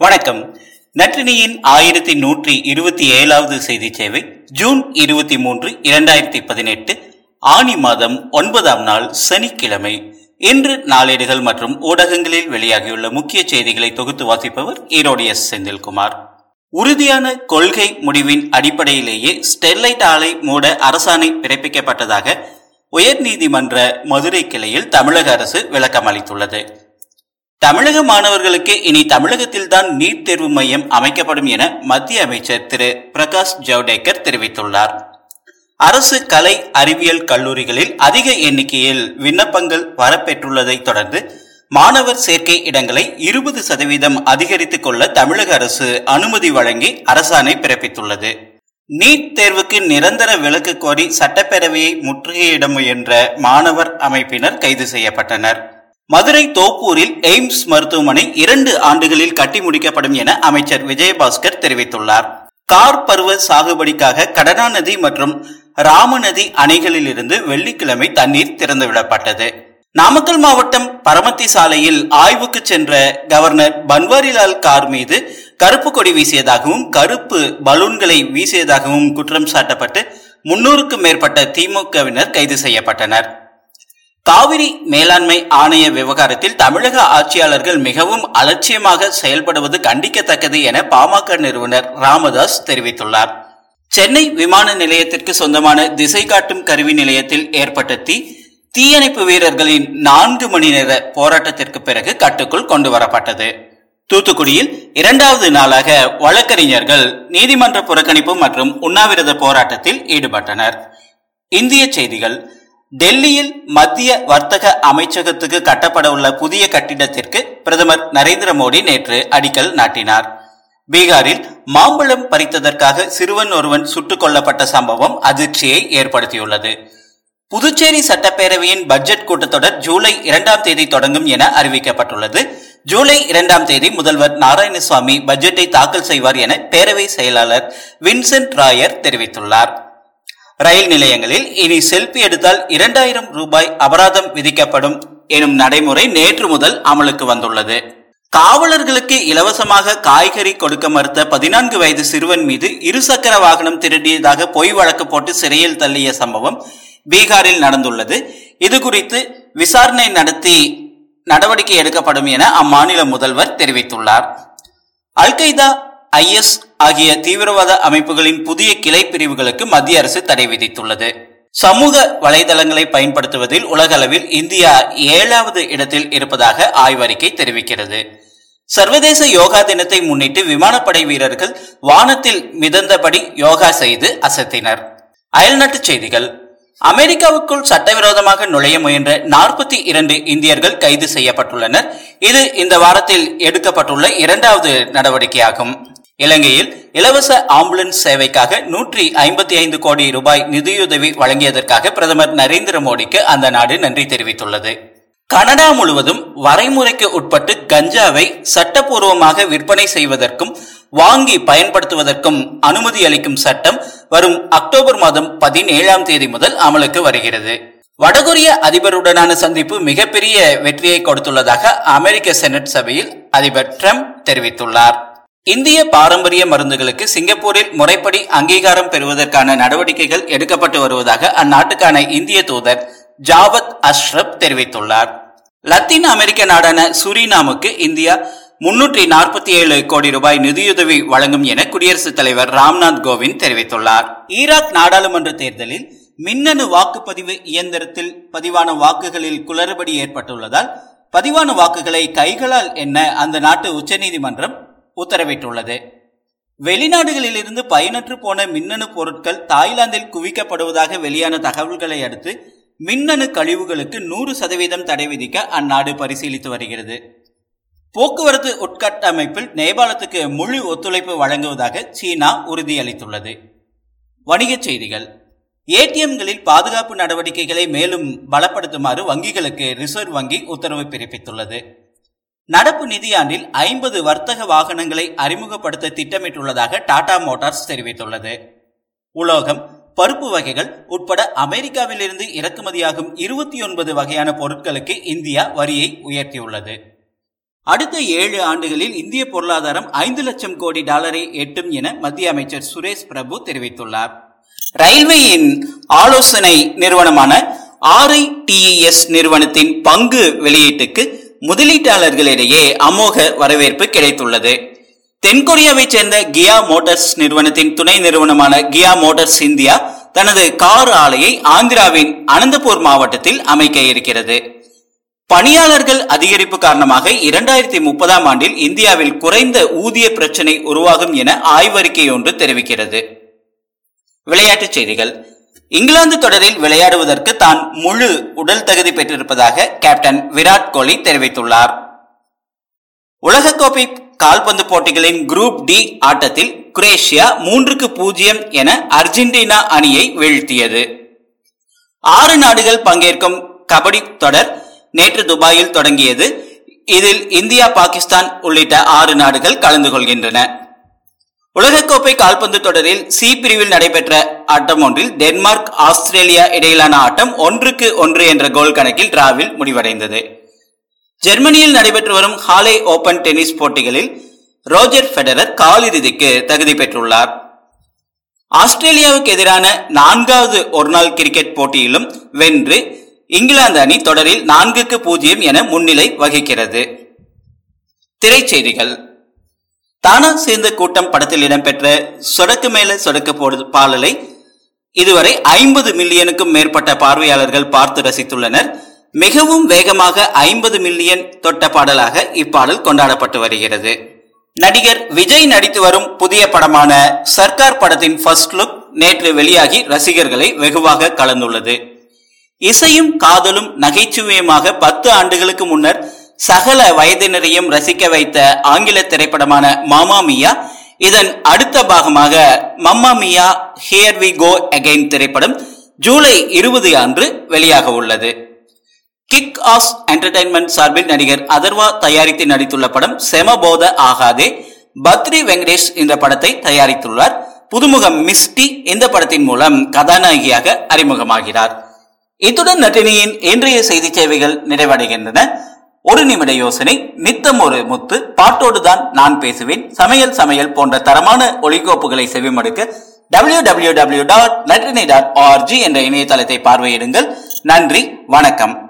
வணக்கம். நற்றினியின் ஆயிரத்தி நூற்றி இருபத்தி ஏழாவது செய்தி சேவை ஜூன் இருபத்தி மூன்று இரண்டாயிரத்தி பதினெட்டு ஆணி மாதம் ஒன்பதாம் நாள் சனிக்கிழமை. இன்று நாளேடுகள் மற்றும் ஊடகங்களில் வெளியாகியுள்ள முக்கிய செய்திகளை தொகுத்து வாசிப்பவர் ஈரோடு எஸ். செந்தில்குமார். உறுதியான கொள்கை முடிவின் அடிப்படையிலேயே ஸ்டெர்லைட் ஆலை மூட அரசாணை பிறப்பிக்கப்பட்டதாக உயர்நீதிமன்ற மதுரை கிளையில் தமிழக அரசு விளக்கம் அளித்துள்ளது தமிழக மாணவர்களுக்கு இனி தமிழகத்தில் தான் நீட் தேர்வு மையம் அமைக்கப்படும் என மத்திய அமைச்சர் திரு. பிரகாஷ் ஜவடேகர் தெரிவித்துள்ளார். அரசு கலை அறிவியல் கல்லூரிகளில் அதிக எண்ணிக்கையில் விண்ணப்பங்கள் வரப்பெற்றுள்ளதை தொடர்ந்து மாணவர் சேர்க்கை இடங்களை இருபது சதவீதம் அதிகரித்துக் கொள்ள தமிழக அரசு அனுமதி வழங்கி அரசாணை பிறப்பித்துள்ளது. நீட் தேர்வுக்கு நிரந்தர விலக்கு கோரி சட்டப்பேரவையை முற்றுகையிட முயன்ற மாணவர் அமைப்பினர் கைது செய்யப்பட்டனர். மதுரை தோப்பூரில் எய்ம்ஸ் மருத்துவமனை இரண்டு ஆண்டுகளில் கட்டி முடிக்கப்படும் என அமைச்சர் விஜயபாஸ்கர் தெரிவித்துள்ளார். கார் பருவ சாகுபடிக்காக கடனா நதி மற்றும் ராமநதி அணைகளில் இருந்து வெள்ளிக்கிழமை தண்ணீர் திறந்துவிடப்பட்டது. நாமக்கல் மாவட்டம் பரமத்தி சாலையில் ஆய்வுக்கு சென்ற கவர்னர் பன்வாரிலால் கார் மீது கருப்பு கொடி வீசியதாகவும் கருப்பு பலூன்களை வீசியதாகவும் குற்றம் சாட்டப்பட்டு முன்னூறுக்கும் மேற்பட்ட திமுகவினர் கைது செய்யப்பட்டனர். காவிரி மேலாண்மை ஆணைய விவகாரத்தில் தமிழக ஆட்சியாளர்கள் மிகவும் அலட்சியமாக செயல்படுவது கண்டிக்கத்தக்கது என பாமக நிறுவனர் ராமதாஸ் தெரிவித்துள்ளார். சென்னை விமான நிலையத்திற்கு சொந்தமான திசை காட்டும் கருவி நிலையத்தில் ஏற்பட்ட தீ தீயணைப்பு வீரர்களின் நான்கு மணி நேர போராட்டத்திற்கு பிறகு கட்டுக்குள் கொண்டு வரப்பட்டது. தூத்துக்குடியில் இரண்டாவது நாளாக வழக்கறிஞர்கள் நீதிமன்ற புறக்கணிப்பு மற்றும் உண்ணாவிரத போராட்டத்தில் ஈடுபட்டனர். இந்திய செய்திகள் டெல்லியில் மத்திய வர்த்தக அமைச்சகத்துக்கு கட்டப்பட உள்ள புதிய கட்டிடத்திற்கு பிரதமர் நரேந்திர மோடி நேற்று அடிக்கல் நாட்டினார். பீகாரில் மாம்பழம் பறித்ததற்காக சிறுவன் ஒருவன் சுட்டுக் கொல்லப்பட்ட சம்பவம் அதிர்ச்சியை ஏற்படுத்தியுள்ளது. புதுச்சேரி சட்டப்பேரவையின் பட்ஜெட் கூட்டத்தொடர் ஜூலை இரண்டாம் தேதி தொடங்கும் என அறிவிக்கப்பட்டுள்ளது. ஜூலை இரண்டாம் தேதி முதல்வர் நாராயணசுவாமி பட்ஜெட்டை தாக்கல் செய்வார் என பேரவை செயலாளர் வின்சென்ட் ராயர் தெரிவித்துள்ளார். ரயில் நிலையங்களில் இனி செல்பி எடுத்தால் இரண்டாயிரம் ரூபாய் அபராதம் விதிக்கப்படும் எனும் நடைமுறை நேற்று முதல் அமலுக்கு வந்துள்ளது. காவலர்களுக்கு இலவசமாக காய்கறி கொடுக்க மறுத்த பதினான்கு வயது சிறுவன் மீது இருசக்கர வாகனம் திருடியதாக பொய் வழக்கு போட்டு சிறையில் தள்ளிய சம்பவம் பீகாரில் நடந்துள்ளது. இது குறித்து விசாரணை நடத்தி நடவடிக்கை எடுக்கப்படும் என அம்மாநில முதல்வர் தெரிவித்துள்ளார். அல்கைதா ஐஎஸ் ஆகிய தீவிரவாத அமைப்புகளின் புதிய கிளை பிரிவுகளுக்கு மத்திய அரசு தடை விதித்துள்ளது. சமூக வலைதளங்களை பயன்படுத்துவதில் உலகளவில் இந்தியா ஏழாவது இடத்தில் இருப்பதாக ஆய்வறிக்கை தெரிவிக்கிறது. சர்வதேச யோகா தினத்தை முன்னிட்டு விமானப்படை வீரர்கள் வானத்தில் மிதந்தபடி யோகா செய்து அசத்தினர். அயல்நாட்டுச் செய்திகள். அமெரிக்காவுக்குள் சட்டவிரோதமாக நுழைய முயன்ற நாற்பத்தி இரண்டு இந்தியர்கள் கைது செய்யப்பட்டுள்ளனர். இது இந்த வாரத்தில் எடுக்கப்பட்டுள்ள இரண்டாவது நடவடிக்கையாகும். இலங்கையில் இலவச ஆம்புலன்ஸ் சேவைக்காக நூற்றி ஐம்பத்தி ஐந்து கோடி ரூபாய் நிதியுதவி வழங்கியதற்காக பிரதமர் நரேந்திர மோடிக்கு அந்த நாடு நன்றி தெரிவித்துள்ளது. கனடா முழுவதும் வரைமுறைக்கு உட்பட்டு கஞ்சாவை சட்டப்பூர்வமாக விற்பனை செய்வதற்கும் வாங்கி பயன்படுத்துவதற்கும் அனுமதி அளிக்கும் சட்டம் வரும் அக்டோபர் மாதம் பதினேழாம் தேதி முதல் அமலுக்கு வருகிறது. வடகொரிய அதிபருடனான சந்திப்பு மிகப்பெரிய வெற்றியை கொடுத்துள்ளதாக அமெரிக்க செனட் சபையில் அதிபர் டிரம்ப் தெரிவித்துள்ளார். இந்திய பாரம்பரிய மருந்துகளுக்கு சிங்கப்பூரில் முறைப்படி அங்கீகாரம் பெறுவதற்கான நடவடிக்கைகள் எடுக்கப்பட்டு வருவதாக அந்நாட்டுக்கான இந்திய தூதர் ஜாவத் அஷ்ரப் தெரிவித்துள்ளார். லத்தீன் அமெரிக்க நாடான சுரினாமுக்கு இந்தியா முன்னூற்றி நாற்பத்தி ஏழு கோடி ரூபாய் நிதியுதவி வழங்கும் என குடியரசுத் தலைவர் ராம்நாத் கோவிந்த் தெரிவித்துள்ளார். ஈராக் நாடாளுமன்ற தேர்தலில் மின்னணு வாக்குப்பதிவு இயந்திரத்தில் பதிவான வாக்குகளில் குளறுபடி ஏற்பட்டுள்ளதால் பதிவான வாக்குகளை கைகளால் என்ன அந்த நாட்டு உச்சநீதிமன்றம் உத்தரவிட்டுள்ளது. வெளிநாடுகளிலிருந்து பயனற்று போன மின்னணு பொருட்கள் தாய்லாந்தில் குவிக்கப்படுவதாக வெளியான தகவல்களை அடுத்து மின்னணு கழிவுகளுக்கு நூறு சதவீதம் தடை விதிக்க அந்நாடு பரிசீலித்து வருகிறது. போக்குவரத்து உட்கட்டமைப்பில் நேபாளத்துக்கு முழு ஒத்துழைப்பு வழங்குவதாக சீனா உறுதியளித்துள்ளது. வணிகச் செய்திகள். ஏடிஎம்களில் பாதுகாப்பு நடவடிக்கைகளை மேலும் பலப்படுத்துமாறு வங்கிகளுக்கு ரிசர்வ் வங்கி உத்தரவு பிறப்பித்துள்ளது. நடப்பு நிதியாண்டில் ஐம்பது வர்த்தக வாகனங்களை அறிமுகப்படுத்த திட்டமிட்டுள்ளதாக டாடா மோட்டார்ஸ் தெரிவித்துள்ளது. உலோகம் பருப்பு வகைகள் உட்பட அமெரிக்காவிலிருந்து இறக்குமதியாகும் இருபத்தி ஒன்பது வகையான பொருட்களுக்கு இந்தியா வரியை உயர்த்தியுள்ளது. அடுத்த ஏழு ஆண்டுகளில் இந்திய பொருளாதாரம் ஐந்து லட்சம் கோடி டாலரை எட்டும் என மத்திய அமைச்சர் சுரேஷ் பிரபு தெரிவித்துள்ளார். ரயில்வேயின் ஆலோசனை நிறுவனமான ஆர்ஐடிஎஸ் நிறுவனத்தின் பங்கு வெளியீட்டுக்கு முதலீட்டாளர்களிடையே அமோக வரவேற்பு கிடைத்துள்ளது. தென்கொரியாவைச் சேர்ந்த கியா மோட்டார்ஸ் நிறுவனத்தின் துணை நிறுவனமான கியா மோட்டார்ஸ் இந்தியா தனது கார் ஆலையை ஆந்திராவின் அனந்தபூர் மாவட்டத்தில் அமைக்க இருக்கிறது. பணியாளர்கள் அதிகரிப்பு காரணமாக இரண்டாயிரத்தி முப்பதாம் ஆண்டில் இந்தியாவில் குறைந்த ஊதிய பிரச்சனை உருவாகும் என ஆய்வறிக்கை ஒன்று தெரிவிக்கிறது. விளையாட்டுச் செய்திகள். இங்கிலாந்து தொடரில் விளையாடுவதற்கு தான் முழு உடல் தகுதி பெற்றிருப்பதாக கேப்டன் விராட் கோலி தெரிவித்துள்ளார். உலகக்கோப்பை கால்பந்து போட்டிகளின் குரூப் டி ஆட்டத்தில் குரேஷியா மூன்றுக்கு பூஜ்ஜியம் என அர்ஜென்டினா அணியை வீழ்த்தியது. ஆறு நாடுகள் பங்கேற்கும் கபடி தொடர் நேற்று துபாயில் தொடங்கியது. இதில் இந்தியா பாகிஸ்தான் உள்ளிட்ட ஆறு நாடுகள் கலந்து கொள்கின்றன. உலகக்கோப்பை கால்பந்து தொடரில் சி பிரிவில் நடைபெற்ற ஆட்டம் ஒன்றில் டென்மார்க் ஆஸ்திரேலியா இடையிலான ஆட்டம் ஒன்றுக்கு ஒன்று என்ற கோல் கணக்கில் டிராவில் முடிவடைந்தது. ஜெர்மனியில் நடைபெற்று வரும் ஹாலே ஓபன் டென்னிஸ் போட்டிகளில் ரோஜர் பெடரர் காலிறுதிக்கு தகுதி பெற்றுள்ளார். ஆஸ்திரேலியாவுக்கு எதிரான நான்காவது ஒருநாள் கிரிக்கெட் போட்டியிலும் வென்று இங்கிலாந்து அணி தொடரில் நான்குக்கு பூஜ்ஜியம் என முன்னிலை வகிக்கிறது. திரைச்செய்திகள். தானா சேர்ந்த கூட்டம் படத்தில் இடம்பெற்ற சொடக்கு மேல சொடக்கு போடு பாடலை இதுவரை ஐம்பது மில்லியனுக்கும் மேற்பட்ட பார்வையாளர்கள் பார்த்து ரசித்துள்ளனர். மிகவும் வேகமாக ஐம்பது மில்லியன் தொட்ட பாடலாக இப்பாடல் கொண்டாடப்பட்டு வருகிறது. நடிகர் விஜய் நடித்து வரும் புதிய படமான சர்க்கார் படத்தின் ஃபர்ஸ்ட் லுக் நேற்று வெளியாகி ரசிகர்களை வெகுவாக கலந்துள்ளது. இசையும் காதலும் நகைச்சுவையுமாக பத்து ஆண்டுகளுக்கு முன்னர் சகல வயதினரையும் ரசிக்க வைத்த ஆங்கில திரைப்படமான மாமா மியா இதன் அடுத்த பாகமாக Mamma Mia here we go again திரைப்படம் ஜூலை இருபது அன்று வெளியாக உள்ளது. கிக் ஆஃப் என்டர்டைன்மெண்ட் சார்பில் நடிகர் அதர்வா தயாரித்து நடித்துள்ள படம் செமபோத ஆகாதே பத்ரி வெங்கடேஷ் இந்த படத்தை தயாரித்துள்ளார். புதுமுகம் மிஸ்டி இந்த படத்தின் மூலம் கதாநாயகியாக அறிமுகமாகிறார். இத்துடன் நட்டினியின் இன்றைய செய்தி சேவைகள் நிறைவடைகின்றன. ஒரு நிமிட யோசனை நித்தம் ஒரு முத்து. பாட்டோடு தான் நான் பேசுவேன். சமையல் சமையல் போன்ற தரமான ஒளிகோப்புகளை செவிமடுக்க W W W dot Natrinai dot org என்ற இணையதளத்தை பார்வையிடுங்கள். நன்றி வணக்கம்.